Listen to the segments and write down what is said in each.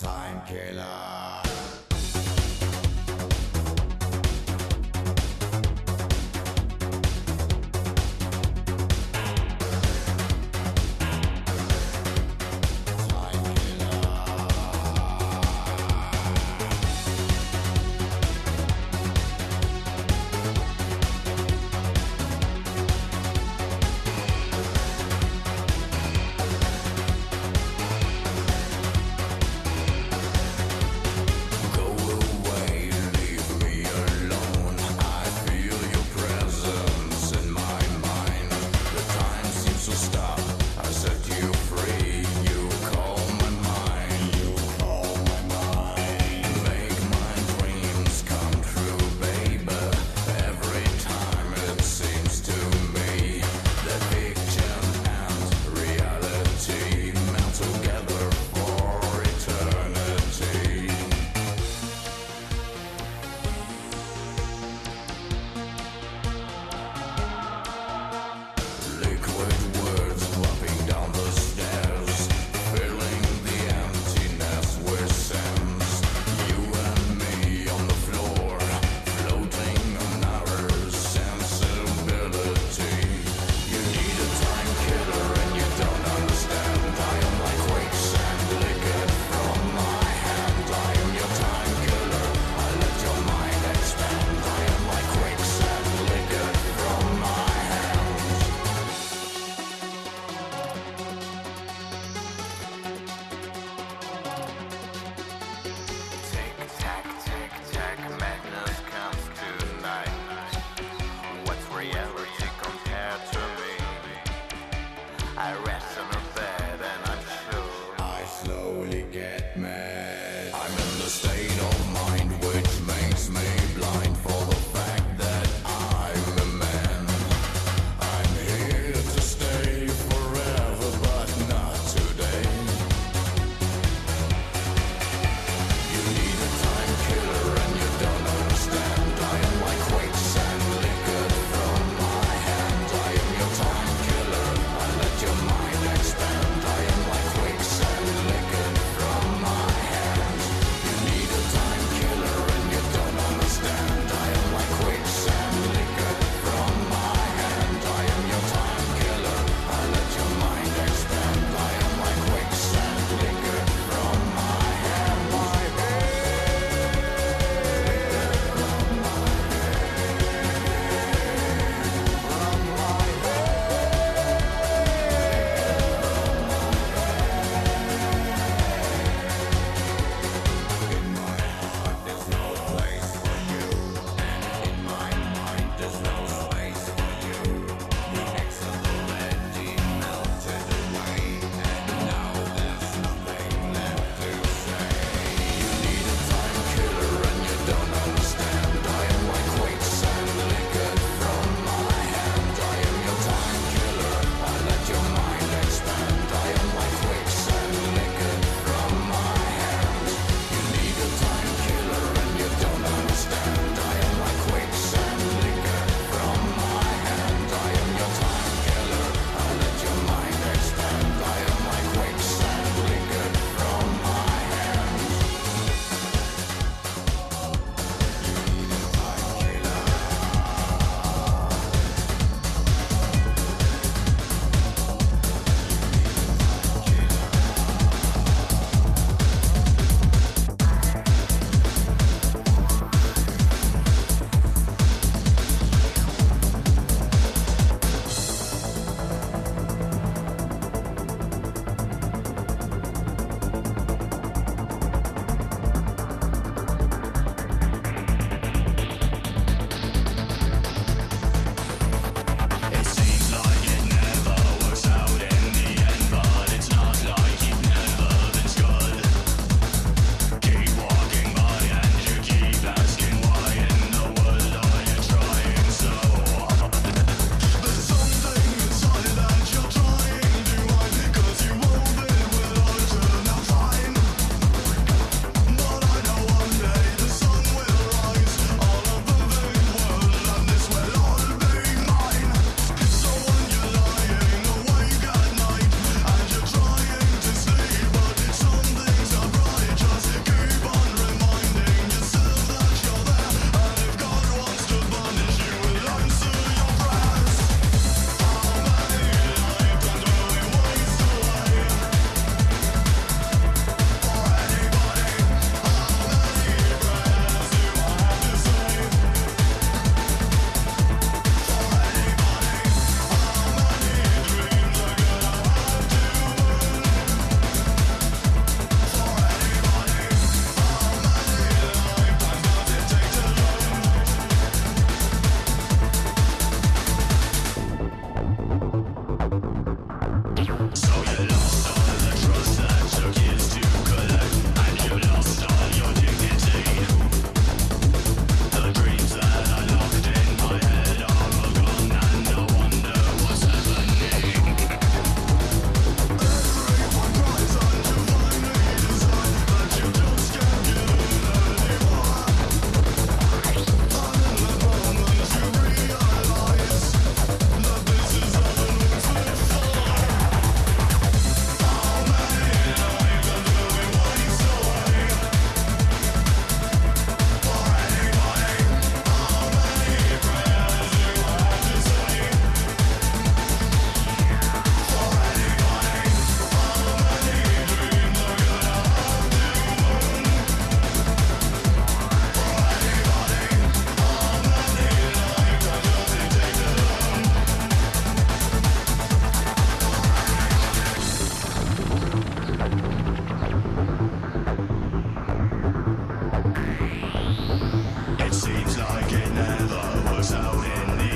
Time killer.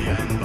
Yeah.